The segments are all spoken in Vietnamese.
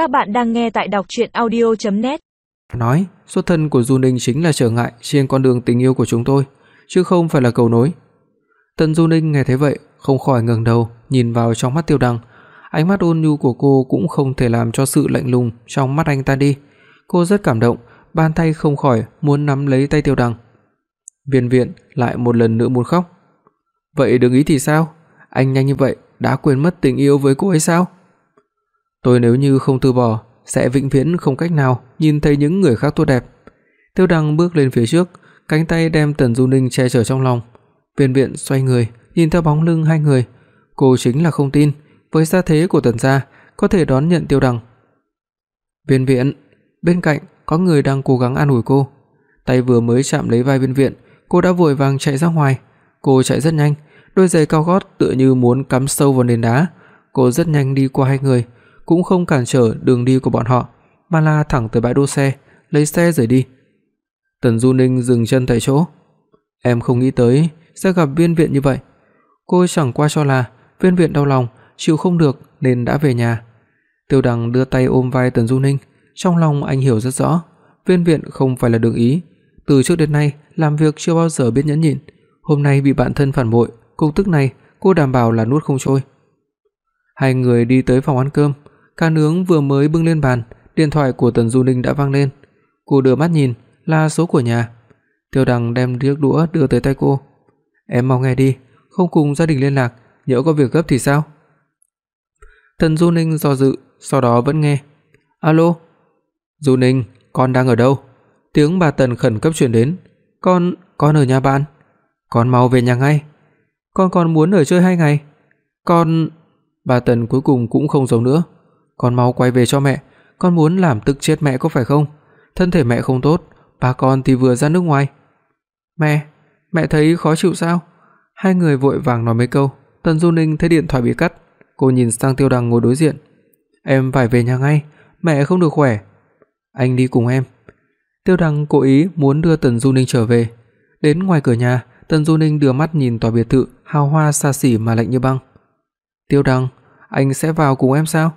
Các bạn đang nghe tại đọc audio net Nói, xuất thân của Du Ninh chính là trở ngại trên con đường tình yêu của chúng tôi, chứ không phải là cầu nối. Tần Du Ninh nghe thấy vậy, không khỏi ngẩng đầu, nhìn vào trong mắt Tiêu Đăng. Ánh mắt ôn nhu của cô cũng không thể làm cho sự lạnh lùng trong mắt anh ta đi. Cô rất cảm động, bàn tay không khỏi muốn nắm lấy tay Tiêu Đăng. Viên Viện lại một lần nữa muốn khóc. Vậy đừng ý thì sao? Anh nhanh như vậy đã quên mất tình yêu với cô ấy sao? Tôi nếu như không từ bỏ, sẽ vĩnh viễn không cách nào nhìn thấy những người khác tốt đẹp. Tiêu Đăng bước lên phía trước, cánh tay đem Tần Du Ninh che chở trong lòng. Viên Viện xoay người, nhìn theo bóng lưng hai người, cô chính là không tin, với gia thế của Tần gia, có thể đón nhận Tiêu Đăng. Viên Viện, bên cạnh có người đang cố gắng an ủi cô. Tay vừa mới chạm lấy vai Viên Viện, cô đã vội vàng chạy ra ngoài. Cô chạy rất nhanh, đôi giày cao gót tựa như muốn cắm sâu vào nền đá. Cô rất nhanh đi qua hai người, cũng không cản trở đường đi của bọn họ, mà là thẳng tới bãi đỗ xe, lấy xe rời đi. Tần Du Ninh dừng chân tại chỗ. Em không nghĩ tới sẽ gặp Viên Viện như vậy. Cô chẳng qua cho là Viên Viện đau lòng, chịu không được nên đã về nhà. Tiêu Đằng đưa tay ôm vai Tần Du Ninh, trong lòng anh hiểu rất rõ, Viên Viện không phải là đường ý, từ trước đến nay làm việc chưa bao giờ biết nhẫn nhịn, hôm nay bị bạn thân phản bội, cục tức này cô đảm bảo là nuốt không trôi. Hai người đi tới phòng ăn cơm, cá nướng vừa mới bưng lên bàn, điện thoại của Tần Du Ninh đã vang lên. Cô đưa mắt nhìn, là số của nhà. Tiêu Đằng đem chiếc đũa đưa tới tay cô. "Em mau nghe đi, không cùng gia đình liên lạc, nhỡ có việc gấp thì sao?" Tần Du Ninh do dự, sau đó vẫn nghe. "Alo." "Du Ninh, con đang ở đâu?" Tiếng bà Tần khẩn cấp truyền đến. "Con, con ở nhà bạn." "Con mau về nhà ngay." "Con còn muốn ở chơi hai ngày." "Con..." Bà Tần cuối cùng cũng không giấu nữa. "Con mau quay về cho mẹ, con muốn làm tức chết mẹ có phải không? Thân thể mẹ không tốt, ba con thì vừa ra nước ngoài." "Mẹ, mẹ thấy khó chịu sao?" Hai người vội vàng nói mấy câu, Tần Du Ninh thấy điện thoại bị cắt, cô nhìn sang Tiêu Đằng ngồi đối diện. "Em phải về nhà ngay, mẹ không được khỏe." "Anh đi cùng em." Tiêu Đằng cố ý muốn đưa Tần Du Ninh trở về. Đến ngoài cửa nhà, Tần Du Ninh đưa mắt nhìn tòa biệt thự hào hoa xa xỉ mà lạnh như băng. "Tiêu Đằng, anh sẽ vào cùng em sao?"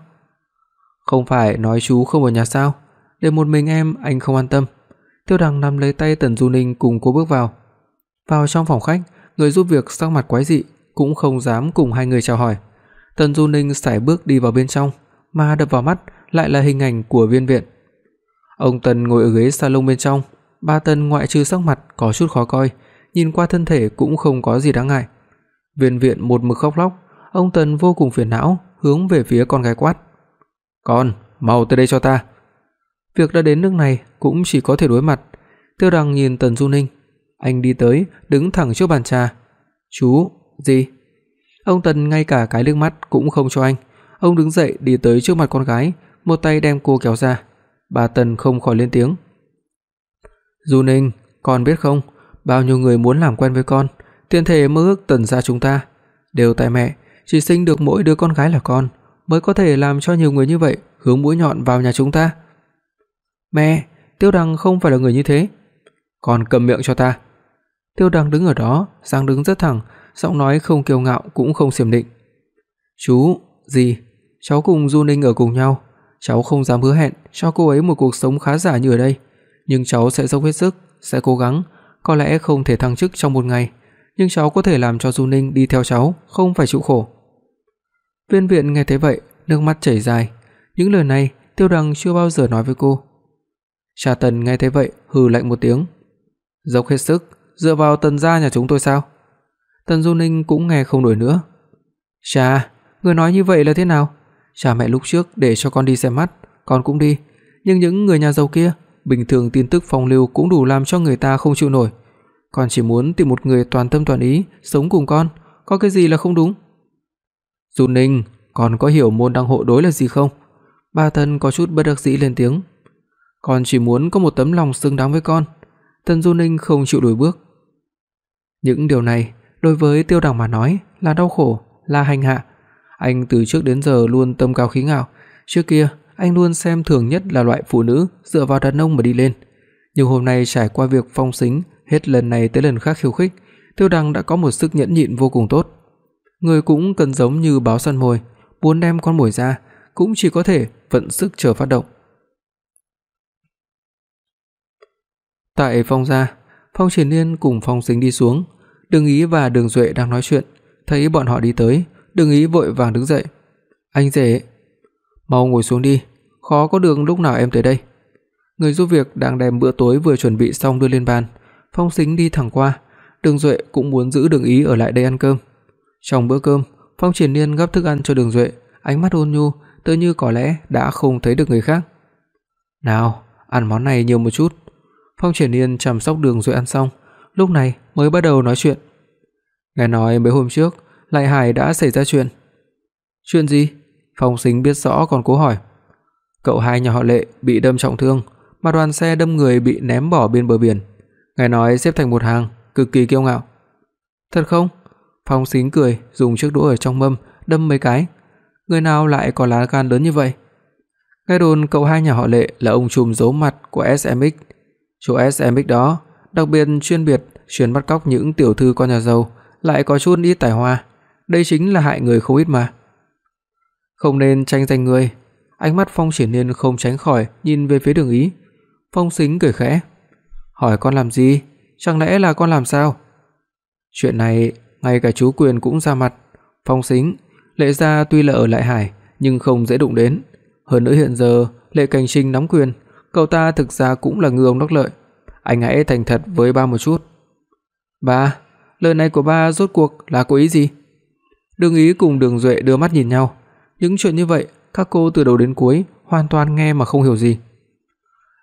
"Không phải nói chú không ở nhà sao? Để một mình em anh không an tâm." Tiêu Đằng nắm lấy tay Tần Du Ninh cùng cô bước vào. Vào trong phòng khách, người giúp việc sắc mặt quái dị cũng không dám cùng hai người chào hỏi. Tần Du Ninh sải bước đi vào bên trong, mà đập vào mắt lại là hình ảnh của Viên Viện. Ông Tần ngồi ở ghế salon bên trong, ba Tần ngoại trừ sắc mặt có chút khó coi, nhìn qua thân thể cũng không có gì đáng ngại. Viên Viện một mực khóc lóc, ông Tần vô cùng phiền não, hướng về phía con gái quát: "Con, mau tới đây cho ta." Việc đã đến nước này cũng chỉ có thể đối mặt. Tiêu Đăng nhìn Tần Du Ninh, anh đi tới, đứng thẳng trước bàn trà. "Chú, gì?" Ông Tần ngay cả cái liếc mắt cũng không cho anh. Ông đứng dậy đi tới trước mặt con gái, một tay đem cô kéo ra. Bà Tần không khỏi lên tiếng. "Du Ninh, con biết không, bao nhiêu người muốn làm quen với con, tiền thể mơ ước Tần gia chúng ta, đều tại mẹ, chỉ sinh được mỗi đứa con gái là con, mới có thể làm cho nhiều người như vậy hướng mũi nhọn vào nhà chúng ta." "Mẹ, Tiêu Đằng không phải là người như thế." "Con cầm miệng cho ta." Tiêu Đằng đứng ở đó, dáng đứng rất thẳng, giọng nói không kiêu ngạo cũng không xiểm định. "Chú, gì? Cháu cùng Du Ninh ở cùng nhau, cháu không dám hứa hẹn cho cô ấy một cuộc sống khá giả như ở đây, nhưng cháu sẽ dốc hết sức, sẽ cố gắng, có lẽ không thể thăng chức trong một ngày, nhưng cháu có thể làm cho Du Ninh đi theo cháu, không phải chịu khổ." Viên Viện nghe thấy vậy, nước mắt chảy dài, những lời này Tiêu Đằng chưa bao giờ nói với cô. Cha Tần nghe thấy vậy, hừ lạnh một tiếng. Dốc hết sức, dựa vào Tần gia nhà chúng tôi sao? Tần Du Ninh cũng nghe không nổi nữa. "Cha, người nói như vậy là thế nào? Cha mẹ lúc trước để cho con đi xem mắt, con cũng đi, nhưng những người nhà giàu kia, bình thường tin tức phong lưu cũng đủ làm cho người ta không chịu nổi. Con chỉ muốn tìm một người toàn tâm toàn ý sống cùng con, có cái gì là không đúng?" "Du Ninh, con có hiểu môn đăng hộ đối là gì không?" Ba thần có chút bất đắc dĩ lên tiếng. "Con chỉ muốn có một tấm lòng xứng đáng với con." Tần Du Ninh không chịu lùi bước. Những điều này đối với Tiêu Đằng mà nói là đau khổ, là hành hạ. Anh từ trước đến giờ luôn tâm cao khí ngạo, trước kia anh luôn xem thường nhất là loại phụ nữ dựa vào đàn ông mà đi lên. Nhưng hôm nay trải qua việc phong sính hết lần này tới lần khác khiêu khích, Tiêu Đằng đã có một sức nhẫn nhịn vô cùng tốt. Người cũng cần giống như báo săn mồi, muốn đem con mồi ra, cũng chỉ có thể vận sức chờ phát động. Tại phòng gia, Phong Triển Nhiên cùng Phong Sính đi xuống, Đường Ý và Đường Duệ đang nói chuyện, thấy bọn họ đi tới, Đường Ý vội vàng đứng dậy. "Anh rể, mau ngồi xuống đi, khó có đường lúc nào em tới đây." Người giúp việc đang đem bữa tối vừa chuẩn bị xong đưa lên bàn, Phong Sính đi thẳng qua, Đường Duệ cũng muốn giữ Đường Ý ở lại đây ăn cơm. Trong bữa cơm, Phong Triển Nhiên gấp thức ăn cho Đường Duệ, ánh mắt ôn nhu, tựa như có lẽ đã không thấy được người khác. "Nào, ăn món này nhiều một chút." Phong Triển Nhiên chăm sóc Đường Duệ ăn xong, lúc này mới bắt đầu nói chuyện. Nghe nói mấy hôm trước, Lại Hải đã xảy ra chuyện. Chuyện gì? Phong Sính biết rõ còn cố hỏi. Cậu hai nhà họ Lệ bị đâm trọng thương, mà đoàn xe đâm người bị ném bỏ bên bờ biển. Nghe nói xếp thành một hàng, cực kỳ kiêu ngạo. Thật không? Phong xính cười, dùng chiếc đũa ở trong mâm đâm mấy cái. Người nào lại có lá gan lớn như vậy? Nghe đồn cậu hai nhà họ Lệ là ông trùm giấu mặt của SMX. Chỗ SMX đó, đặc biệt chuyên biệt chuyên bắt cóc những tiểu thư con nhà giàu, lại có chút ít tài hoa, đây chính là hại người không ít mà. Không nên tranh giành người. Ánh mắt Phong Triển Nhiên không tránh khỏi nhìn về phía Đường Ý. Phong Sính cười khẽ, hỏi con làm gì? Chẳng lẽ là con làm sao? Chuyện này ngay cả chú Quyền cũng ra mặt. Phong Sính, Lệ gia tuy là ở lại Hải nhưng không dễ đụng đến, hơn nữa hiện giờ Lệ Cảnh Trinh nắm quyền, cậu ta thực ra cũng là người ông đắc lợi. Anh hãy thành thật với ba một chút. Ba, lời này của ba rốt cuộc là có ý gì? Đường Ý cùng Đường Duệ đưa mắt nhìn nhau, những chuyện như vậy các cô từ đầu đến cuối hoàn toàn nghe mà không hiểu gì.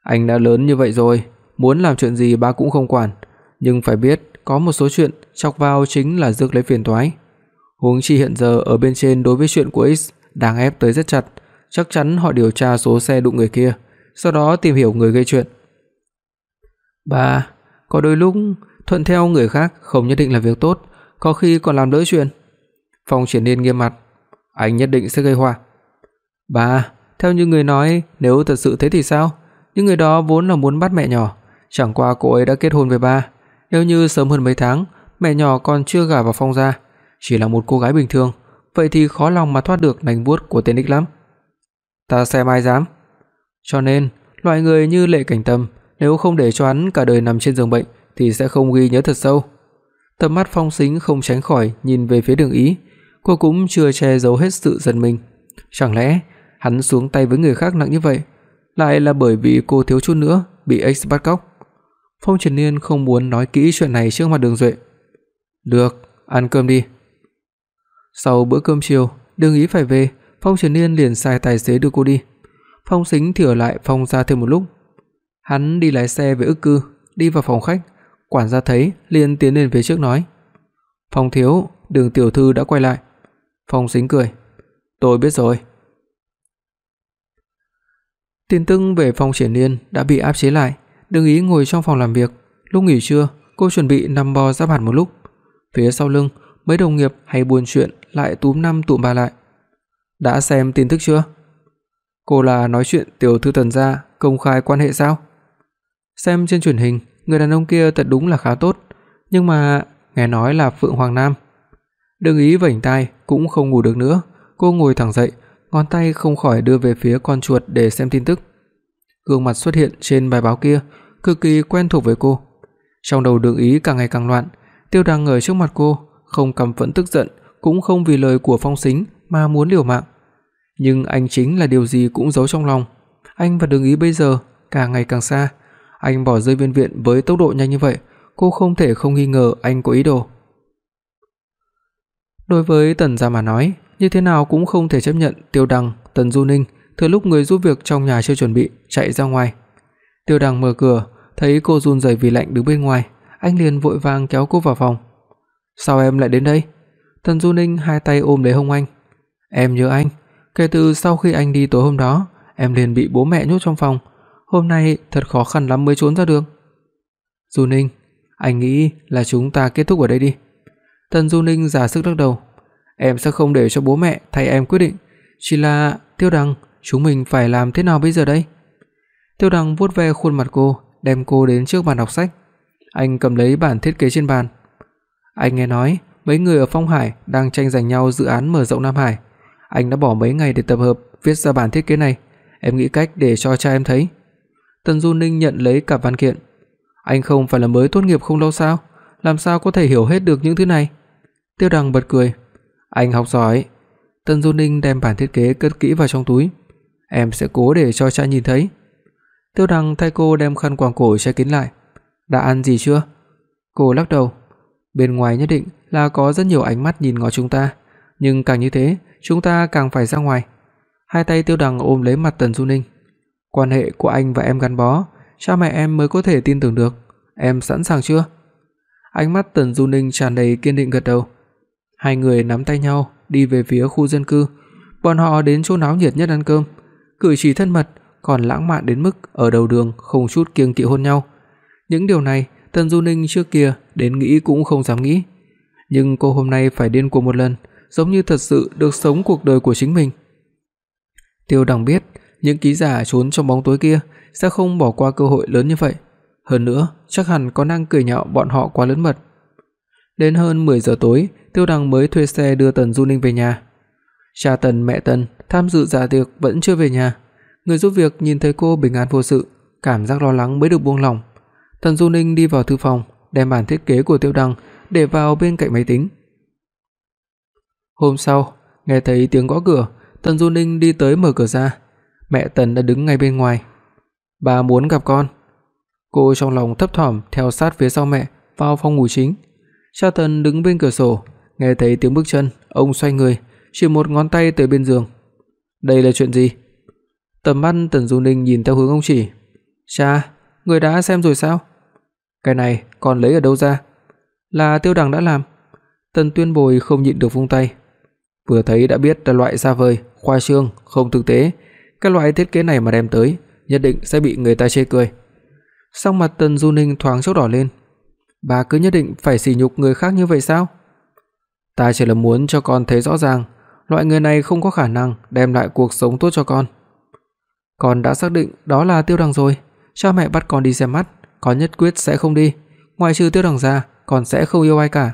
Anh đã lớn như vậy rồi, muốn làm chuyện gì ba cũng không quản, nhưng phải biết có một số chuyện chọc vào chính là rước lấy phiền toái. Huống chi hiện giờ ở bên trên đối với chuyện của X đang ép tới rất chặt, chắc chắn họ điều tra số xe đụng người kia, sau đó tìm hiểu người gây chuyện. Ba, có đôi lúc thuận theo người khác không nhất định là việc tốt, có khi còn làm lỡ chuyện. Phong Triển Nhiên nghiêm mặt, anh nhất định sẽ gây họa. Ba, theo như người nói, nếu thật sự thế thì sao? Những người đó vốn là muốn bắt mẹ nhỏ, chẳng qua cô ấy đã kết hôn với ba, nếu như sớm hơn mấy tháng, mẹ nhỏ còn chưa gả vào Phong gia, chỉ là một cô gái bình thường, vậy thì khó lòng mà thoát được nành vuốt của tên đích lắm. Ta xem ai dám. Cho nên, loại người như Lệ Cảnh Tâm, nếu không để cho hắn cả đời nằm trên giường bệnh thì sẽ không ghi nhớ thật sâu. Tầm mắt Phong Sính không tránh khỏi nhìn về phía Đường Ý, cô cũng chưa che giấu hết sự giận mình. Chẳng lẽ hắn xuống tay với người khác nặng như vậy, lại là bởi vì cô thiếu chút nữa bị ex bắt cóc? Phong Trần Niên không muốn nói kỹ chuyện này trước mặt Đường Duệ. "Được, ăn cơm đi." Sau bữa cơm chiều, Đường Ý phải về, Phong Trần Niên liền sai tài xế đưa cô đi. Phong Sính thì ở lại phòng ra thêm một lúc. Hắn đi lái xe về ức cư, đi vào phòng khách, quản gia thấy liền tiến lên phía trước nói: "Phong thiếu, Đường tiểu thư đã quay lại." Phong Sính cười: "Tôi biết rồi." Tin tức về Phong Triển Nhiên đã bị áp chế lại, Đừng Ý ngồi trong phòng làm việc, lúc nghỉ trưa, cô chuẩn bị nằm bò ra bàn một lúc. Phía sau lưng, mấy đồng nghiệp hay buồn chuyện lại túm năm tụm ba lại. "Đã xem tin tức chưa?" Cô là nói chuyện tiểu thư Tần gia công khai quan hệ sao? Xem trên truyền hình, người đàn ông kia thật đúng là khá tốt, nhưng mà nghe nói là Phượng Hoàng Nam. Đừng Ý vảnh tai cũng không ngủ được nữa, cô ngồi thẳng dậy, ngón tay không khỏi đưa về phía con chuột để xem tin tức. Gương mặt xuất hiện trên bài báo kia cực kỳ quen thuộc với cô. Trong đầu Đường Ý càng ngày càng loạn, Tiêu Đăng ở trước mặt cô, không căm phẫn tức giận, cũng không vì lời của Phong Sính mà muốn liều mạng. Nhưng anh chính là điều gì cũng giấu trong lòng. Anh và Đường Ý bây giờ càng ngày càng xa. Anh bỏ rơi viên viện với tốc độ nhanh như vậy, cô không thể không nghi ngờ anh có ý đồ. Đối với Tần gia mà nói, như thế nào cũng không thể chấp nhận Tiêu Đăng, Tần Du Ninh thừa lúc người giúp việc trong nhà chưa chuẩn bị chạy ra ngoài. Tiêu Đăng mở cửa, thấy cô run rẩy vì lạnh đứng bên ngoài, anh liền vội vàng kéo cô vào phòng. "Sao em lại đến đây?" Tần Du Ninh hai tay ôm lấy hông anh. "Em nhớ anh, kể từ sau khi anh đi tối hôm đó, em liền bị bố mẹ nhốt trong phòng, hôm nay thật khó khăn lắm mới trốn ra được." "Du Ninh, anh nghĩ là chúng ta kết thúc ở đây đi." Tần Du Ninh giả sức lắc đầu. "Em sẽ không để cho bố mẹ thay em quyết định, chỉ là Tiêu Đăng, chúng mình phải làm thế nào bây giờ đây?" Tiêu Đăng vuốt ve khuôn mặt cô, đem cô đến trước bàn đọc sách. Anh cầm lấy bản thiết kế trên bàn. Anh nghe nói mấy người ở Phong Hải đang tranh giành nhau dự án mở rộng Nam Hải. Anh đã bỏ mấy ngày để tập hợp, viết ra bản thiết kế này, em nghĩ cách để cho cha em thấy." Tần Du Ninh nhận lấy cặp văn kiện. "Anh không phải là mới tốt nghiệp không lâu sao? Làm sao có thể hiểu hết được những thứ này?" Tiêu Đằng bật cười. "Anh học giỏi." Tần Du Ninh đem bản thiết kế cất kỹ vào trong túi. "Em sẽ cố để cho cha nhìn thấy." Tiêu Đằng thay cô đem khăn quàng cổ che kín lại. "Đã ăn gì chưa?" Cô lắc đầu. Bên ngoài nhất định là có rất nhiều ánh mắt nhìn ngó chúng ta, nhưng càng như thế, chúng ta càng phải ra ngoài. Hai tay Tiêu Đằng ôm lấy mặt Tần Du Ninh. Quan hệ của anh và em gắn bó, cha mẹ em mới có thể tin tưởng được. Em sẵn sàng chưa? Ánh mắt Tần Du Ninh tràn đầy kiên định gật đầu. Hai người nắm tay nhau đi về phía khu dân cư. Bọn họ đến chỗ náo nhiệt nhất ăn cơm, cử chỉ thân mật, còn lãng mạn đến mức ở đầu đường không chút kiêng kỵ hôn nhau. Những điều này Tần Du Ninh trước kia đến nghĩ cũng không dám nghĩ, nhưng cô hôm nay phải điên cuồng một lần, giống như thật sự được sống cuộc đời của chính mình. Tiêu Đằng biết, những ký giả trốn trong bóng tối kia sẽ không bỏ qua cơ hội lớn như vậy, hơn nữa, chắc hẳn có năng cười nhạo bọn họ quá lớn mật. Đến hơn 10 giờ tối, Tiêu Đằng mới thuê xe đưa Tần Du Ninh về nhà. Cha Tần mẹ Tần tham dự dạ tiệc vẫn chưa về nhà. Người giúp việc nhìn thấy cô bình an vô sự, cảm giác lo lắng mới được buông lỏng. Tần Du Ninh đi vào thư phòng, đem bản thiết kế của Tiêu Đăng để vào bên cạnh máy tính. Hôm sau, nghe thấy tiếng gõ cửa, Tần Du Ninh đi tới mở cửa ra. Mẹ Tần đã đứng ngay bên ngoài. "Bà muốn gặp con." Cô trong lòng thấp thỏm theo sát phía sau mẹ vào phòng ngủ chính. Cha Tần đứng bên cửa sổ, nghe thấy tiếng bước chân, ông xoay người, chỉ một ngón tay tới bên giường. "Đây là chuyện gì?" Tầm mắt Tần Du Ninh nhìn theo hướng ông chỉ. "Cha, người đã xem rồi sao?" Cái này con lấy ở đâu ra? Là Tiêu Đằng đã làm. Tần Tuyên Bồi không nhịn được vung tay. Vừa thấy đã biết là loại xa vời, khoa trương, không thực tế, cái loại thiết kế này mà đem tới, nhất định sẽ bị người ta chê cười. song mặt Tần Du Ninh thoáng chốc đỏ lên. Bà cứ nhất định phải sỉ nhục người khác như vậy sao? Ta chỉ là muốn cho con thấy rõ ràng, loại người này không có khả năng đem lại cuộc sống tốt cho con. Con đã xác định đó là Tiêu Đằng rồi, cha mẹ bắt con đi xem mắt, con nhất quyết sẽ không đi, ngoài trừ Tiêu Đằng ra, con sẽ không yêu ai cả."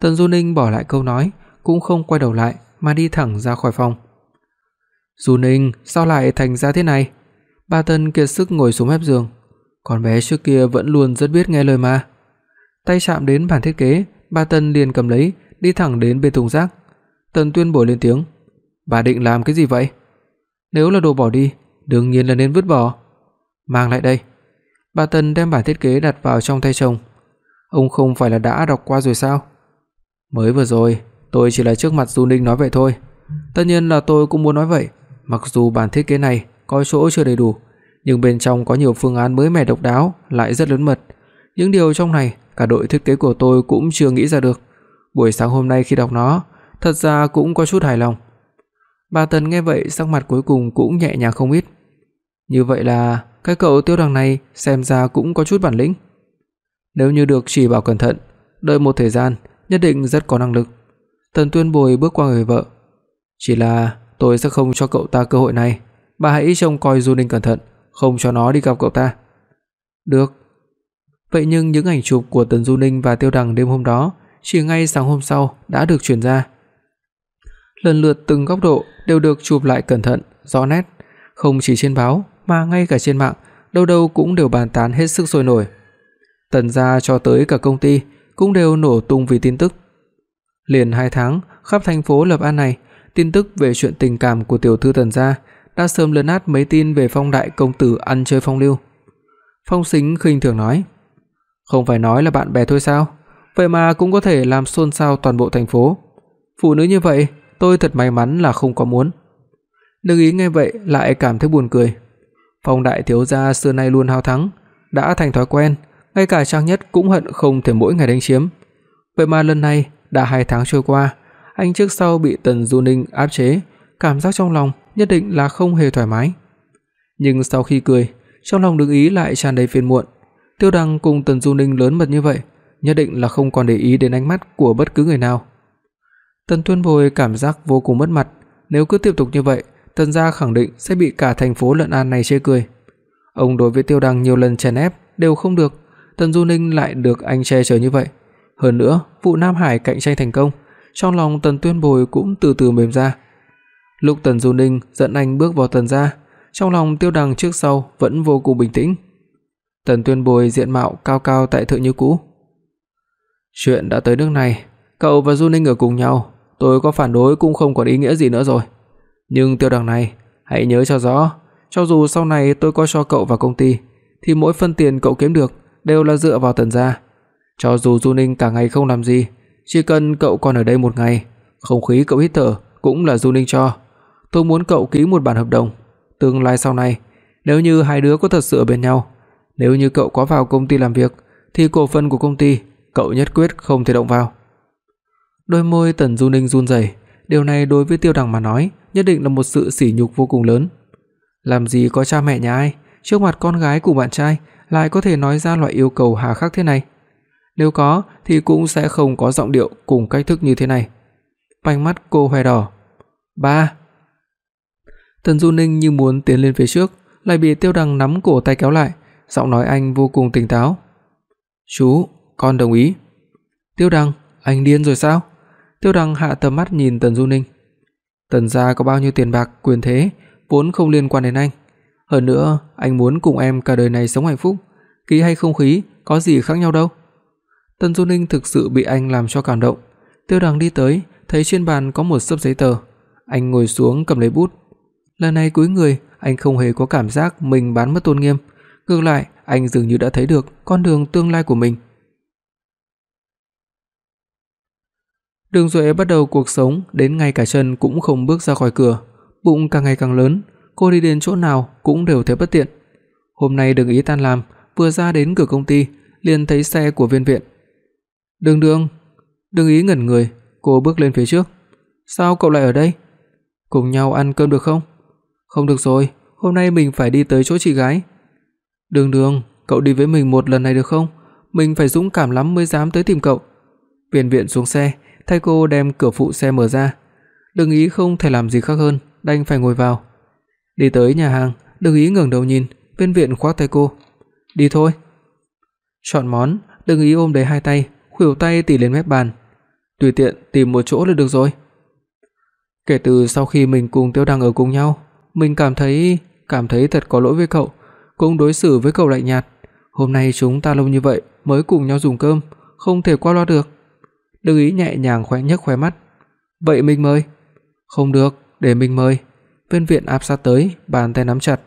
Tần Du Ninh bỏ lại câu nói, cũng không quay đầu lại mà đi thẳng ra khỏi phòng. "Du Ninh, sao lại thành ra thế này?" Ba tần kiệt sức ngồi xuống mép giường. Con bé trước kia vẫn luôn rất biết nghe lời mà. Tay chạm đến bản thiết kế, Ba tần liền cầm lấy, đi thẳng đến bên thùng rác. Tần Tuyên bổ lên tiếng, "Bà định làm cái gì vậy?" "Nếu là đồ bỏ đi, đương nhiên là nên vứt bỏ." "Mang lại đây." Bà Tần đem bản thiết kế đặt vào trong tay chồng. Ông không phải là đã đọc qua rồi sao? Mới vừa rồi, tôi chỉ là trước mặt Du Ninh nói vậy thôi. Tất nhiên là tôi cũng muốn nói vậy, mặc dù bản thiết kế này có chỗ chưa đầy đủ, nhưng bên trong có nhiều phương án mới mẻ độc đáo, lại rất lớn mật. Những điều trong này cả đội thiết kế của tôi cũng chưa nghĩ ra được. Buổi sáng hôm nay khi đọc nó, thật ra cũng có chút hài lòng. Bà Tần nghe vậy, sắc mặt cuối cùng cũng nhẹ nhàng không ít. Như vậy là cái cậu Tiêu Đằng này xem ra cũng có chút bản lĩnh. Nếu như được chỉ bảo cẩn thận, đợi một thời gian, nhất định rất có năng lực. Tần Tuyên Bồi bước qua người vợ. Chỉ là tôi sẽ không cho cậu ta cơ hội này, bà hãy trông coi Du Ninh cẩn thận, không cho nó đi gặp cậu ta. Được. Vậy nhưng những ảnh chụp của Tần Du Ninh và Tiêu Đằng đêm hôm đó, chỉ ngay sáng hôm sau đã được truyền ra. Lần lượt từng góc độ đều được chụp lại cẩn thận, rõ nét, không chỉ trên báo mà ngay cả trên mạng, đâu đâu cũng đều bàn tán hết sức sôi nổi. Tần gia cho tới cả công ty cũng đều nổ tung vì tin tức. Liền 2 tháng, khắp thành phố Lập An này, tin tức về chuyện tình cảm của tiểu thư Tần gia đã sớm lấn át mấy tin về Phong đại công tử ăn chơi phong lưu. Phong Sính khinh thường nói: "Không phải nói là bạn bè thôi sao? Vậy mà cũng có thể làm xôn xao toàn bộ thành phố. Phụ nữ như vậy, tôi thật may mắn là không có muốn." Đừng ý nghe vậy lại cảm thấy buồn cười. Phong đại thiếu gia xưa nay luôn hào thắng, đã thành thói quen, ngay cả Trang Nhất cũng hận không thể mỗi ngày đánh chiếm. Vậy mà lần này đã 2 tháng trôi qua, anh trước sau bị Tần Du Ninh áp chế, cảm giác trong lòng nhất định là không hề thoải mái. Nhưng sau khi cười, trong lòng đừng ý lại tràn đầy phiền muộn. Tiêu Đăng cùng Tần Du Ninh lớn mật như vậy, nhất định là không còn để ý đến ánh mắt của bất cứ người nào. Tần Tuyên Bồi cảm giác vô cùng mất mặt, nếu cứ tiếp tục như vậy, Tần gia khẳng định sẽ bị cả thành phố Lận An này chê cười. Ông đối với Tiêu Đăng nhiều lần chèn ép đều không được, Tần Du Ninh lại được anh che chở như vậy. Hơn nữa, vụ Nam Hải cạnh tranh thành công, trong lòng Tần Tuyên Bồi cũng từ từ mềm ra. Lúc Tần Du Ninh dẫn anh bước vào Tần gia, trong lòng Tiêu Đằng trước sau vẫn vô cùng bình tĩnh. Tần Tuyên Bồi diện mạo cao cao tại thượng như cũ. Chuyện đã tới nước này, cậu và Du Ninh ở cùng nhau, tôi có phản đối cũng không còn ý nghĩa gì nữa rồi. Nhưng Tiêu Đằng này, hãy nhớ cho rõ, cho dù sau này tôi có cho cậu vào công ty, thì mỗi phân tiền cậu kiếm được đều là dựa vào Tần gia. Cho dù Du Ninh cả ngày không làm gì, chỉ cần cậu còn ở đây một ngày, không khí cậu hít thở cũng là Du Ninh cho. Tôi muốn cậu ký một bản hợp đồng, tương lai sau này, nếu như hai đứa có thật sự ở bên nhau, nếu như cậu có vào công ty làm việc thì cổ phần của công ty cậu nhất quyết không thể động vào. Đôi môi Tần Du Ninh run rẩy, điều này đối với Tiêu Đằng mà nói, nhất định là một sự sỉ nhục vô cùng lớn. Làm gì có cha mẹ nhà ai, trước mặt con gái của bạn trai lại có thể nói ra loại yêu cầu hà khắc thế này. Nếu có thì cũng sẽ không có giọng điệu cùng cách thức như thế này. Vành mắt cô hoe đỏ. "Ba." Tần Du Ninh như muốn tiến lên phía trước, lại bị Tiêu Đằng nắm cổ tay kéo lại, giọng nói anh vô cùng tỉnh táo. "Chú, con đồng ý." "Tiêu Đằng, anh điên rồi sao?" Tiêu Đằng hạ tầm mắt nhìn Tần Du Ninh. Tần gia có bao nhiêu tiền bạc, quyền thế vốn không liên quan đến anh. Hơn nữa, anh muốn cùng em cả đời này sống hạnh phúc, khí hay không khí có gì khác nhau đâu. Tần Du Ninh thực sự bị anh làm cho cảm động. Tiêu Đằng đi tới, thấy trên bàn có một xấp giấy tờ, anh ngồi xuống cầm lấy bút. Lần này cúi người, anh không hề có cảm giác mình bán mất tôn nghiêm, ngược lại, anh dường như đã thấy được con đường tương lai của mình. Đường Duệ bắt đầu cuộc sống đến ngay cả chân cũng không bước ra khỏi cửa, bụng càng ngày càng lớn, cô đi đến chỗ nào cũng đều thấy bất tiện. Hôm nay Đường Ý tan làm, vừa ra đến cửa công ty, liền thấy xe của Viên Viện. "Đường Đường." Đường Ý ngẩn người, cô bước lên phía trước. "Sao cậu lại ở đây? Cùng nhau ăn cơm được không?" "Không được rồi, hôm nay mình phải đi tới chỗ chị gái." "Đường Đường, cậu đi với mình một lần này được không? Mình phải dũng cảm lắm mới dám tới tìm cậu." Viên Viện xuống xe, thay cô đem cửa phụ xe mở ra. Đường Ý không thể làm gì khác hơn, đành phải ngồi vào. Đi tới nhà hàng, Đường Ý ngẩng đầu nhìn, Viên Viện khoác tay cô. "Đi thôi." Chọn món, Đường Ý ôm lấy hai tay, khuỷu tay tỉ lên mép bàn. Tùy tiện tìm một chỗ là được rồi. Kể từ sau khi mình cùng Tiêu Đăng ở cùng nhau, mình cảm thấy cảm thấy thật có lỗi với cậu, cũng đối xử với cậu lạnh nhạt. Hôm nay chúng ta lâu như vậy mới cùng nhau dùng cơm, không thể qua loa được. Đừng ý nhẹ nhàng khóe nhếch khóe mắt. "Vậy mình mời." "Không được, để mình mời." Viên Viện áp sát tới, bàn tay nắm chặt.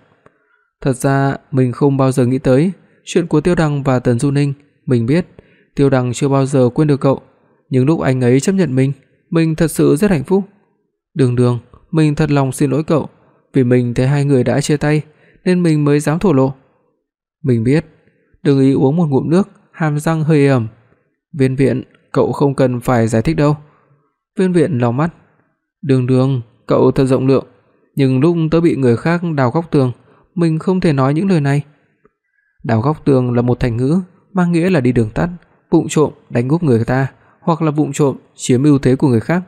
Thật ra mình không bao giờ nghĩ tới chuyện của Tiêu Đăng và Tần Du Ninh, mình biết Tiêu Đăng chưa bao giờ quên được cậu, nhưng lúc anh ấy chấp nhận mình, mình thật sự rất hạnh phúc. Đường Đường, mình thật lòng xin lỗi cậu, vì mình thấy hai người đã chia tay nên mình mới dám thổ lộ. Mình biết, Đường Ý uống một ngụm nước, hàm răng hơi ẩm. Viên Viện, cậu không cần phải giải thích đâu. Viên Viện lau mắt. Đường Đường, cậu thật rộng lượng, nhưng lúc tớ bị người khác đào góc tường, mình không thể nói những lời này. Đào góc tường là một thành ngữ mang nghĩa là đi đường tắt, vụng trộm đánh gục người ta, hoặc là vụng trộm chiếm ưu thế của người khác.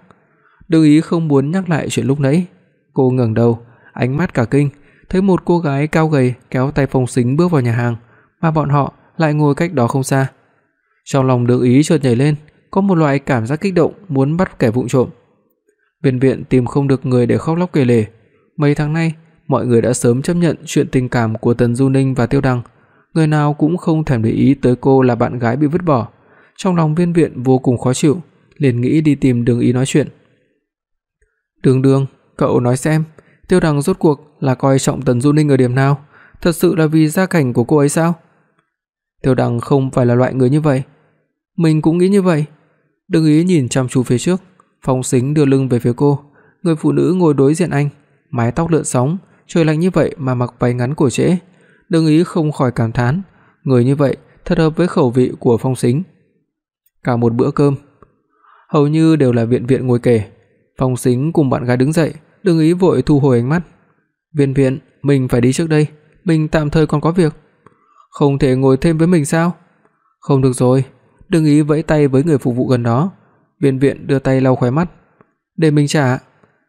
Đương ý không muốn nhắc lại chuyện lúc nãy. Cô ngẩng đầu, ánh mắt cả kinh, thấy một cô gái cao gầy kéo tay Phong Sính bước vào nhà hàng, mà bọn họ lại ngồi cách đó không xa. Trong lòng Đương ý chợt nhảy lên, có một loại cảm giác kích động muốn bắt kẻ vụng trộm. Viện viện tìm không được người để khóc lóc kể lể. Mấy tháng nay, mọi người đã sớm chấp nhận chuyện tình cảm của Tần Du Ninh và Tiêu Đăng, người nào cũng không thèm để ý tới cô là bạn gái bị vứt bỏ. Trong lòng Viên Viện vô cùng khó chịu, liền nghĩ đi tìm Đường Ý nói chuyện. "Đường Đường, cậu nói xem, Tiêu đăng rốt cuộc là coi trọng Tần Du Ninh ở điểm nào? Thật sự là vì gia cảnh của cô ấy sao?" Tiêu đăng không phải là loại người như vậy. Mình cũng nghĩ như vậy. Đừng Ý nhìn chăm chú phía trước, Phong Sính đưa lưng về phía cô, người phụ nữ ngồi đối diện anh, mái tóc lượn sóng, trời lạnh như vậy mà mặc váy ngắn cổ trễ, Đương ý không khỏi cảm thán, người như vậy thật hợp với khẩu vị của Phong Sính. Cả một bữa cơm, hầu như đều là viện viện ngồi kể. Phong Sính cùng bạn gái đứng dậy, đương ý vội thu hồi ánh mắt. Viện viện, mình phải đi trước đây, mình tạm thời còn có việc." "Không thể ngồi thêm với mình sao?" "Không được rồi." Đừng ý vẫy tay với người phục vụ gần đó. Viên viện đưa tay lau khóe mắt. "Để mình trả."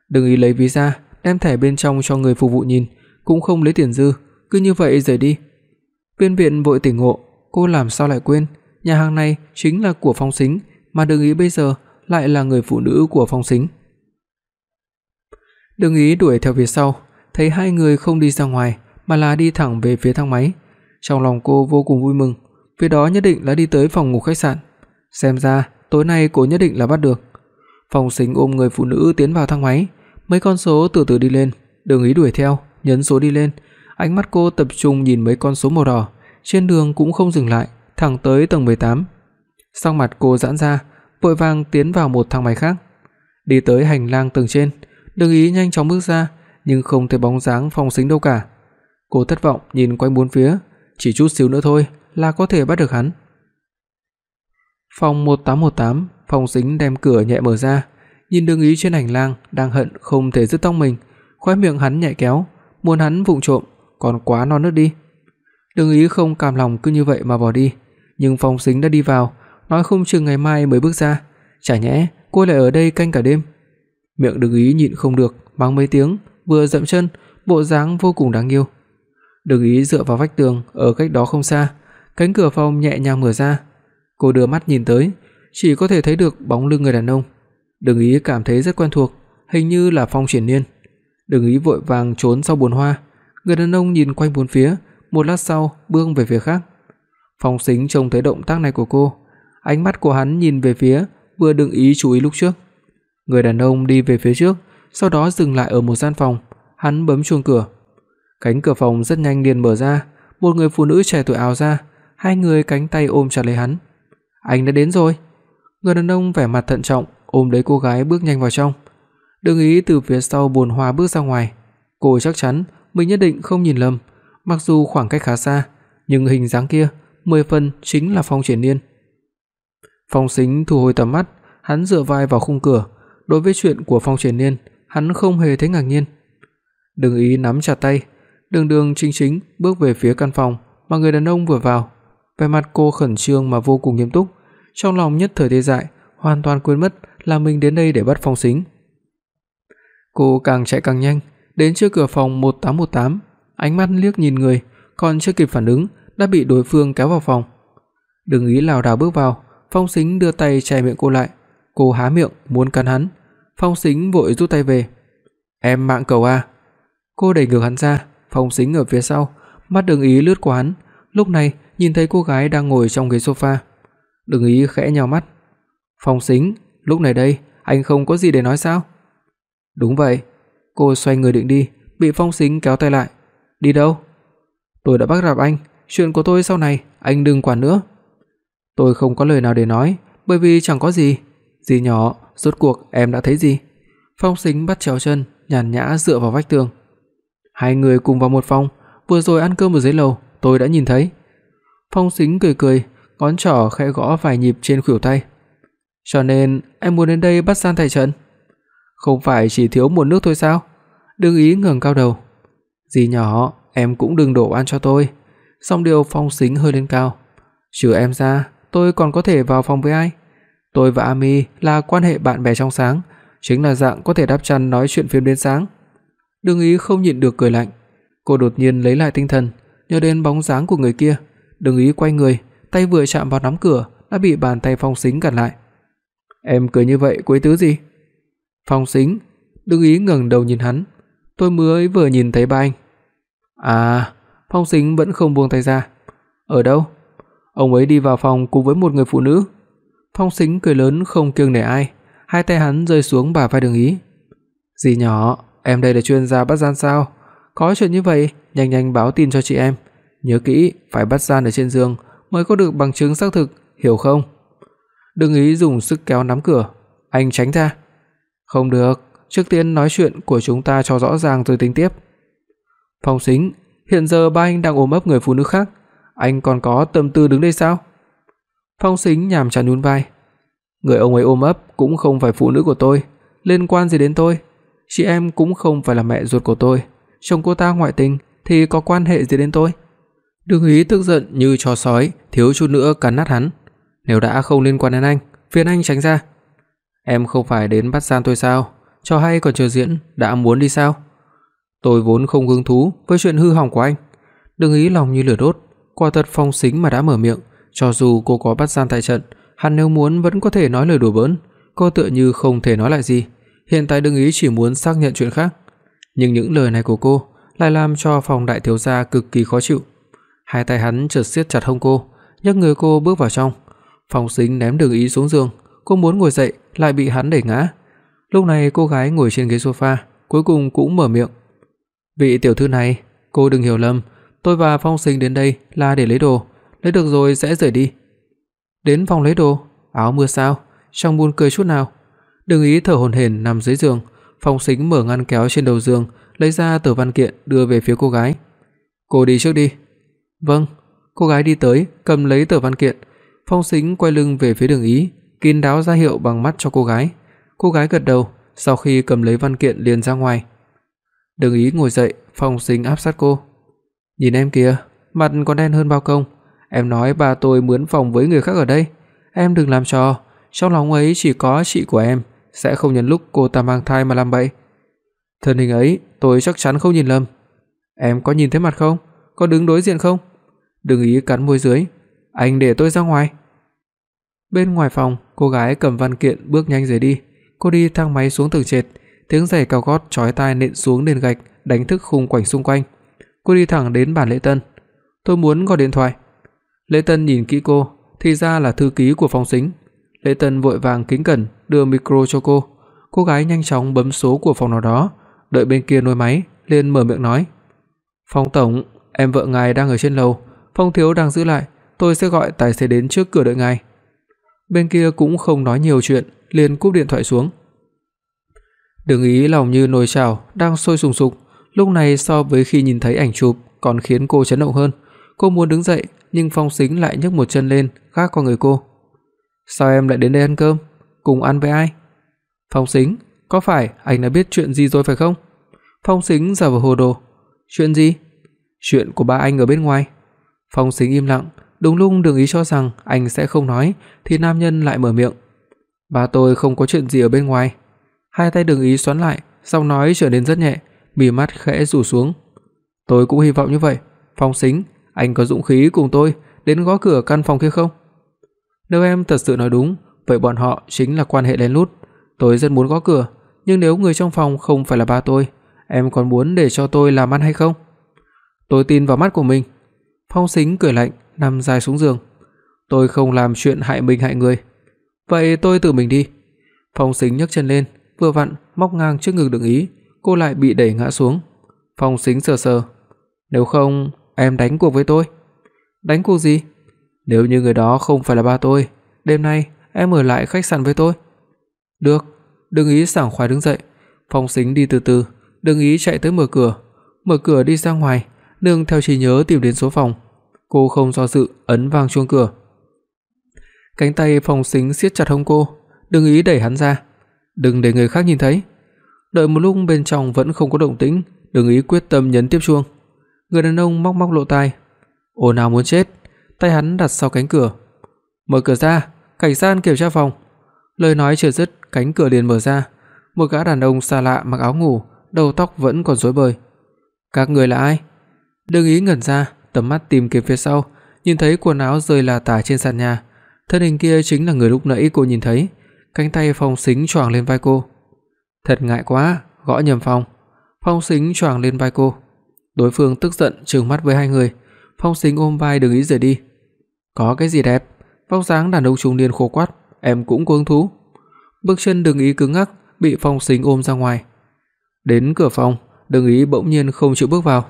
Đừng ý lấy ví ra, đem thẻ bên trong cho người phục vụ nhìn, cũng không lấy tiền dư, cứ như vậy rời đi. Viên Viện vội tỉnh ngộ, cô làm sao lại quên, nhà hàng này chính là của Phong Sính, mà đừng ý bây giờ lại là người phụ nữ của Phong Sính. Đừng ý đuổi theo phía sau, thấy hai người không đi ra ngoài mà là đi thẳng về phía thang máy. Trong lòng cô vô cùng vui mừng, vì đó nhất định là đi tới phòng ngủ khách sạn. Xem ra tối nay cô nhất định là bắt được. Phong Sính ôm người phụ nữ tiến vào thang máy, mấy con số từ từ đi lên, Đường Ý đuổi theo, nhấn số đi lên, ánh mắt cô tập trung nhìn mấy con số màu đỏ, trên đường cũng không dừng lại, thẳng tới tầng 18. Sắc mặt cô giãn ra, vội vàng tiến vào một thang máy khác. Đi tới hành lang tầng trên, Đường Ý nhanh chóng bước ra, nhưng không thấy bóng dáng Phong Sính đâu cả. Cô thất vọng nhìn quanh bốn phía, chỉ chút xíu nữa thôi là có thể bắt được hắn. Phòng 1818, phòng Sính đem cửa nhẹ mở ra, nhìn Đường Ý trên hành lang đang hận không thể giữ tóc mình, khóe miệng hắn nhẹ kéo, muốn hắn vụng trộm, còn quá non nớt đi. Đường Ý không cam lòng cứ như vậy mà bỏ đi, nhưng phòng Sính đã đi vào, nói không chừng ngày mai mới bước ra, chả nhẽ cô lại ở đây canh cả đêm. Miệng Đường Ý nhịn không được, mắng mấy tiếng, vừa dậm chân, bộ dáng vô cùng đáng yêu. Đường Ý dựa vào vách tường ở cách đó không xa, cánh cửa phòng nhẹ nhàng mở ra. Cô đưa mắt nhìn tới, chỉ có thể thấy được bóng lưng người đàn ông. Đường Ý cảm thấy rất quen thuộc, hình như là Phong Triển Nhiên. Đường Ý vội vàng trốn sau bồn hoa, người đàn ông nhìn quanh bốn phía, một lát sau bước về phía khác. Phong Sính trông thấy động tác này của cô, ánh mắt của hắn nhìn về phía vừa đừng ý chú ý lúc trước. Người đàn ông đi về phía trước, sau đó dừng lại ở một gian phòng, hắn bấm chuông cửa. Cánh cửa phòng rất nhanh liền mở ra, một người phụ nữ trẻ tuổi áo ra, hai người cánh tay ôm chặt lấy hắn. "Anh đã đến rồi." Người đàn ông vẻ mặt thận trọng ôm lấy cô gái bước nhanh vào trong. Đường Ý từ phía sau buồn hoa bước ra ngoài, cô chắc chắn mình nhất định không nhìn lầm, mặc dù khoảng cách khá xa, nhưng hình dáng kia, 10 phần chính là Phong Triển Nhiên. Phong Sính thu hồi tầm mắt, hắn dựa vai vào khung cửa, đối với chuyện của Phong Triển Nhiên, hắn không hề thấy ngạc nhiên. Đường Ý nắm chặt tay, đường đường chính chính bước về phía căn phòng mà người đàn ông vừa vào. Vẻ mặt cô khẩn trương mà vô cùng nghiêm túc, trong lòng nhất thời tê dại, hoàn toàn quên mất là mình đến đây để bắt Phong Sính. Cô càng chạy càng nhanh, đến trước cửa phòng 1818, ánh mắt liếc nhìn người, còn chưa kịp phản ứng đã bị đối phương kéo vào phòng. Đừng ý lảo đảo bước vào, Phong Sính đưa tay che miệng cô lại, cô há miệng muốn cắn hắn. Phong Sính vội rút tay về. "Em mạng cầu a." À? Cô đẩy ngược hắn ra, Phong Sính ở phía sau, mắt Đường Ý lướt qua hắn, lúc này nhìn thấy cô gái đang ngồi trong ghế sofa. Đường Ý khẽ nhíu mắt. "Phong Sính, lúc này đây, anh không có gì để nói sao?" "Đúng vậy." Cô xoay người định đi, bị Phong Sính kéo tay lại. "Đi đâu?" "Tôi đã bắt gặp anh, chuyện của tôi sau này anh đừng quản nữa." Tôi không có lời nào để nói, bởi vì chẳng có gì. Dì nhỏ, rốt cuộc em đã thấy gì? Phong Sính bắt chéo chân, nhàn nhã dựa vào vách tường. Hai người cùng vào một phòng, vừa rồi ăn cơm ở dưới lầu, tôi đã nhìn thấy. Phong Sính cười cười, ngón trỏ khẽ gõ vài nhịp trên khuỷu tay. Cho nên em muốn đến đây bắt gian thầy trận. Không phải chỉ thiếu một nước thôi sao? Đương ý ngẩng cao đầu. Dì nhỏ, em cũng đừng đổ ăn cho tôi. Song điều Phong Sính hơi lên cao. Trừ em ra, tôi còn có thể vào phòng với ai? Tôi và Ami là quan hệ bạn bè trong sáng, chính là dạng có thể đáp chăn nói chuyện phiếm đến sáng. Đường Ý không nhịn được cười lạnh, cô đột nhiên lấy lại tinh thần, nhớ đến bóng dáng của người kia, Đừng Ý quay người, tay vừa chạm vào nắm cửa đã bị bàn tay Phong Sính gạt lại. "Em cười như vậy có ý tứ gì?" Phong Sính, Đừng Ý ngẩng đầu nhìn hắn, "Tôi mới vừa nhìn thấy ba anh." "À." Phong Sính vẫn không buông tay ra. "Ở đâu?" Ông ấy đi vào phòng cùng với một người phụ nữ. Phong Sính cười lớn không kiêng nể ai, hai tay hắn rơi xuống bả vai Đường Ý. "Dì nhỏ, em đây là chuyên gia bắt gian sao? Có chuyện như vậy, nhanh nhanh báo tin cho chị em. Nhớ kỹ, phải bắt gian ở trên giường mới có được bằng chứng xác thực, hiểu không?" đừng Ý dùng sức kéo nắm cửa, "Anh tránh ra." "Không được, trước tiên nói chuyện của chúng ta cho rõ ràng rồi tính tiếp." Phong Sính, hiện giờ ba anh đang ôm ấp người phụ nữ khác, anh còn có tâm tư đứng đây sao? Phong Sính nhàm chán nhún vai. Người ông ấy ôm ấp cũng không phải phụ nữ của tôi, liên quan gì đến tôi? Chị em cũng không phải là mẹ ruột của tôi, chồng cô ta ngoại tình thì có quan hệ gì đến tôi? Đường Ý tức giận như chó sói, thiếu chút nữa cắn nát hắn. Nếu đã không liên quan đến anh, phiền anh tránh ra. Em không phải đến bắt gian tôi sao? Cho hay còn chờ diễn, đã muốn đi sao? Tôi vốn không hứng thú với chuyện hư hỏng của anh. Đường Ý lòng như lửa đốt, quả thật Phong Sính mà đã mở miệng, cho dù cô có bắt gian tại trận, hắn nếu muốn vẫn có thể nói lời đùa bỡn, cô tựa như không thể nói lại gì. Hiện tại Đường ý chỉ muốn xác nhận chuyện khác, Nhưng những lời này của cô lại làm cho phòng đại thiếu gia cực kỳ khó chịu. Hai tay hắn chợt siết chặt hông cô, nhấc người cô bước vào trong. Phong Sính ném Đường Ý xuống giường, cô muốn ngồi dậy lại bị hắn đẩy ngã. Lúc này cô gái ngồi trên ghế sofa, cuối cùng cũng mở miệng. "Vị tiểu thư này, cô đừng hiểu lầm, tôi và Phong Sính đến đây là để lấy đồ, lấy được rồi sẽ rời đi." Đến phòng lấy đồ, áo mưa sao, trong buồn cười chút nào. Đường Ý thở hổn hển nằm dưới giường, Phong Sính mở ngăn kéo trên đầu giường, lấy ra tờ văn kiện đưa về phía cô gái. "Cô đi trước đi." "Vâng." Cô gái đi tới, cầm lấy tờ văn kiện. Phong Sính quay lưng về phía Đường Ý, kín đáo ra hiệu bằng mắt cho cô gái. Cô gái gật đầu, sau khi cầm lấy văn kiện liền ra ngoài. Đường Ý ngồi dậy, Phong Sính áp sát cô. "Nhìn em kìa, mặt còn đen hơn bao công. Em nói bà tôi mướn phòng với người khác ở đây, em đừng làm trò, trong lòng ấy chỉ có chị của em, sẽ không nhân lúc cô ta mang thai mà làm bậy. Thân hình ấy tôi chắc chắn không nhìn lầm. Em có nhìn thấy mặt không? Có đứng đối diện không? Đừng ý cắn môi dưới, anh để tôi ra ngoài. Bên ngoài phòng, cô gái cầm văn kiện bước nhanh rời đi. Cô đi thang máy xuống tầng trệt, tiếng giày cao gót chói tai nện xuống nền gạch, đánh thức khung cảnh xung quanh. Cô đi thẳng đến bàn lễ tân. "Tôi muốn gọi điện thoại." Lễ Tân nhìn kỹ cô, thì ra là thư ký của phòng Sính. Lễ Tân vội vàng kính cẩn đưa micro cho cô. Cô gái nhanh chóng bấm số của phòng nào đó, đợi bên kia nối máy, liền mở miệng nói: phòng tổng, em vợ ngài đang ở trên lầu, Phong thiếu đang giữ lại, tôi sẽ gọi tài xế đến trước cửa đợi ngài." Bên kia cũng không nói nhiều chuyện, liền cúp điện thoại xuống. Đường Ý lòng như nồi chảo đang sôi sùng sục, lúc này so với khi nhìn thấy ảnh chụp còn khiến cô chấn động hơn. Cô muốn đứng dậy, nhưng Phong Sính lại nhấc một chân lên, gác qua người cô. "Sao em lại đến đây ăn cơm? Cùng ăn với ai?" "Phong Sính, có phải anh đã biết chuyện gì rồi phải không?" Phong Sính giả vờ hồ đồ. "Chuyện gì?" "Chuyện của ba anh ở bên ngoài." Phong Sính im lặng, đúng lúc Đường Ý cho rằng anh sẽ không nói thì nam nhân lại mở miệng. "Ba tôi không có chuyện gì ở bên ngoài." Hai tay Đường Ý xoắn lại, giọng nói trở nên rất nhẹ, mí mắt khẽ rủ xuống. "Tôi cũng hy vọng như vậy." Phong Sính, anh có dũng khí cùng tôi đến gõ cửa căn phòng kia không? Nếu em thật sự nói đúng, vậy bọn họ chính là quan hệ lén lút. Tôi rất muốn gõ cửa, nhưng nếu người trong phòng không phải là ba tôi, em còn muốn để cho tôi làm ăn hay không? Tôi tin vào mắt của mình. Phong Sính cười lạnh, nằm dài xuống giường. Tôi không làm chuyện hại mình hại người. Vậy tôi tự mình đi. Phong Sính nhấc chân lên, vừa vặn móc ngang trước ngực đường ý, cô lại bị đẩy ngã xuống. Phong Sính sờ sờ, nếu không Em đánh cuộc với tôi." "Đánh cuộc gì?" "Nếu như người đó không phải là ba tôi, đêm nay em ở lại khách sạn với tôi." "Được." đường ý sảng khoái đứng dậy, Phong Sính đi từ từ, đường ý chạy tới mở cửa, mở cửa đi ra ngoài, nương theo trí nhớ tìm đến số phòng. Cô không do dự ấn vang chuông cửa. Cánh tay Phong Sính siết chặt hông cô, đừng ý đẩy hắn ra, "Đừng để người khác nhìn thấy." Đợi một lúc bên trong vẫn không có động tĩnh, đừng ý quyết tâm nhấn tiếp chuông. Người đàn ông móc móc lộ tai. Ồn nào muốn chết, tay hắn đặt sau cánh cửa. "Mở cửa ra, cảnh sát kiểm tra phòng." Lời nói chưa dứt, cánh cửa liền mở ra, một gã đàn ông xa lạ mặc áo ngủ, đầu tóc vẫn còn rối bời. "Các người là ai?" Đừng ý ngẩn ra, tầm mắt tìm kiếm phía sau, nhìn thấy quần áo rơi là tả trên sàn nhà. Thân hình kia chính là người lúc nãy cô nhìn thấy, cánh tay Phong Sính choàng lên vai cô. Thật ngại quá, gõ nhầm phòng. Phong Sính choàng lên vai cô. Đối phương tức giận trừng mắt với hai người, Phong Sính ôm vai đừng ý rời đi. Có cái gì đẹp? Vóc dáng đàn ông trung niên khô quắt, em cũng có thú. Bước chân đừng ý cứng ngắc, bị Phong Sính ôm ra ngoài. Đến cửa phòng, đừng ý bỗng nhiên không chịu bước vào.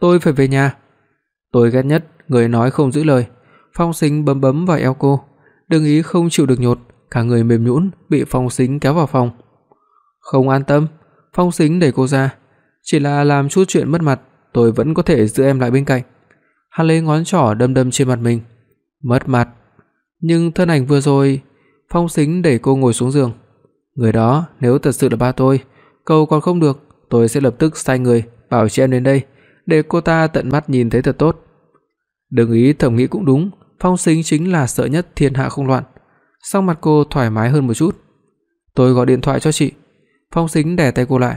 Tôi phải về nhà. Tôi ghét nhất người nói không giữ lời. Phong Sính bấm bấm vào eo cô, đừng ý không chịu được nhột, cả người mềm nhũn bị Phong Sính kéo vào phòng. Không an tâm, Phong Sính đẩy cô ra, chỉ là làm chút chuyện mất mặt, tôi vẫn có thể giữ em lại bên cạnh. Hắn lấy ngón trỏ đâm đâm trên mặt mình. Mất mặt. Nhưng thân ảnh vừa rồi, Phong Sính đẩy cô ngồi xuống giường. Người đó nếu thật sự là ba tôi, cầu còn không được, tôi sẽ lập tức sai người bảo chị em đến đây để cô ta tận mắt nhìn thấy thật tốt. Đừng ý thầm nghĩ cũng đúng, Phong Sính chính là sợ nhất thiên hạ không loạn. Sau mặt cô thoải mái hơn một chút. Tôi gọi điện thoại cho chị. Phong Sính đè tay cô lại.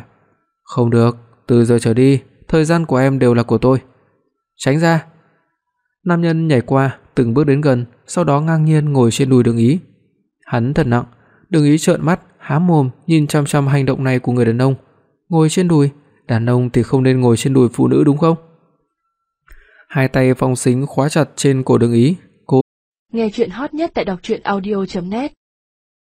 Không được, từ giờ trở đi, thời gian của em đều là của tôi. Tránh ra. Nam nhân nhảy qua, từng bước đến gần, sau đó ngang nhiên ngồi trên đùi Đường Ý. Hắn thật nặng, Đường Ý trợn mắt, há mồm nhìn chằm chằm hành động này của người đàn ông, ngồi trên đùi, đàn ông thì không nên ngồi trên đùi phụ nữ đúng không? Hai tay Phong Sính khóa chặt trên cổ Đường Ý, cô Nghe truyện hot nhất tại doctruyenaudio.net